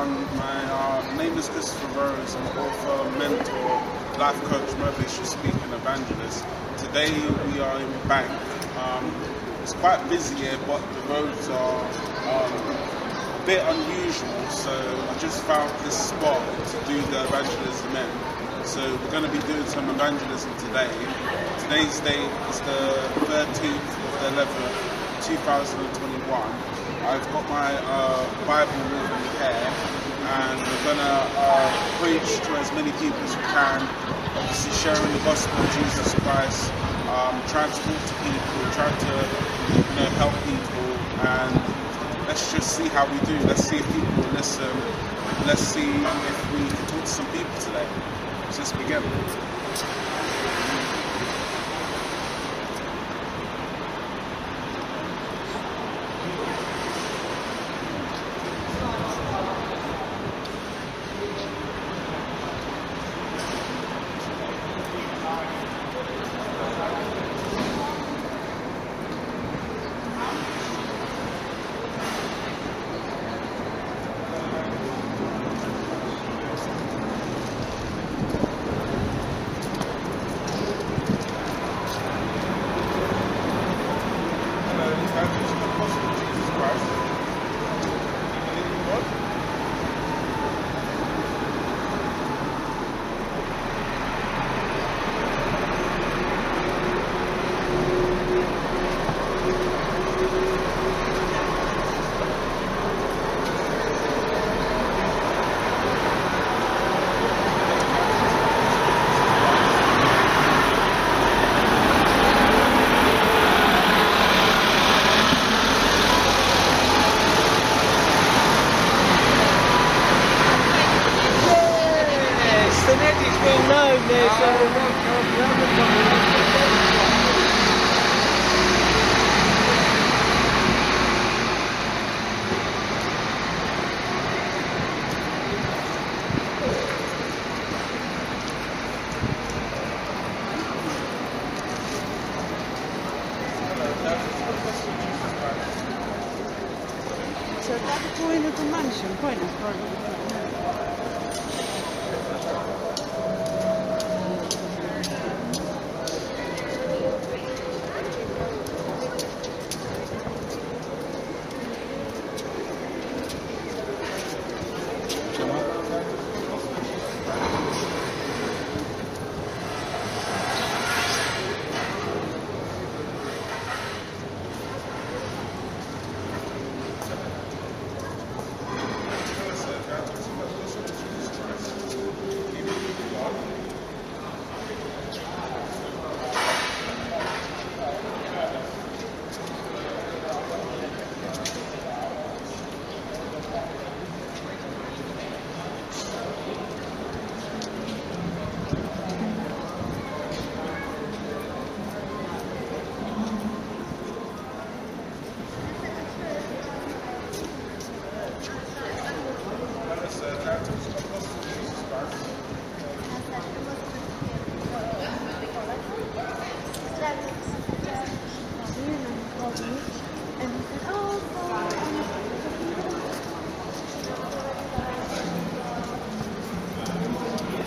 everyone. My uh, name is Christopher Rose. I'm author, mentor, life coach, motivational speaker, and evangelist. Today we are in Bank. Um, it's quite busy here, but the roads are um, a bit unusual. So I just found this spot to do the evangelism in. So we're going to be doing some evangelism today. Today's date is the 13th of the 11th, 2021. I've got my uh, Bible with me here, and we're gonna uh, preach to as many people as we can. Obviously, sharing the gospel of Jesus Christ, um, trying to talk to people, trying to you know help people, and let's just see how we do. Let's see if people listen. Let's see if we can talk to some people today. Let's just begin. Mansion,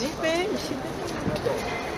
Depende.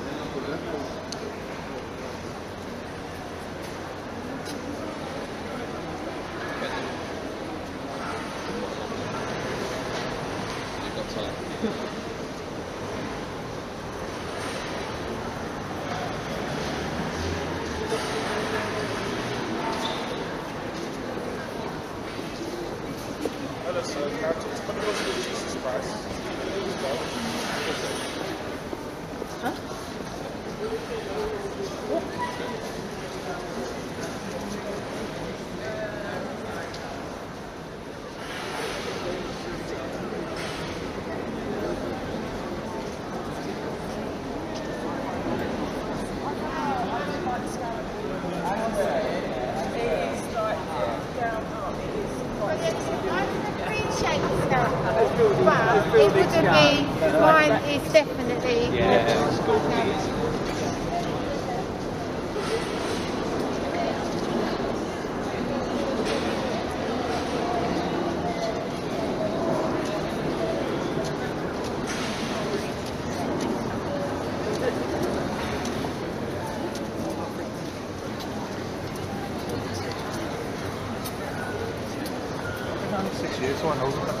the Gospel of Jesus Christ? I can appreciate the scalper, but it wouldn't be, mine is definitely. Six years, one over.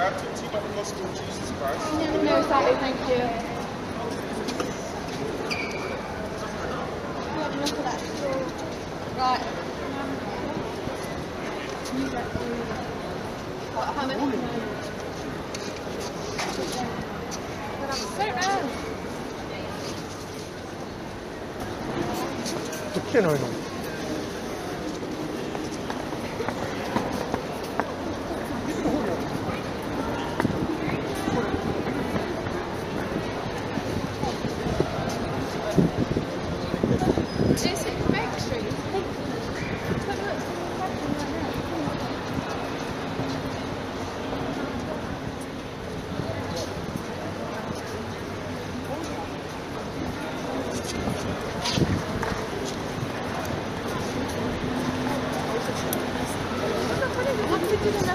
by the gospel of Jesus Christ? No, thank you. Right. What, how much? So round. What did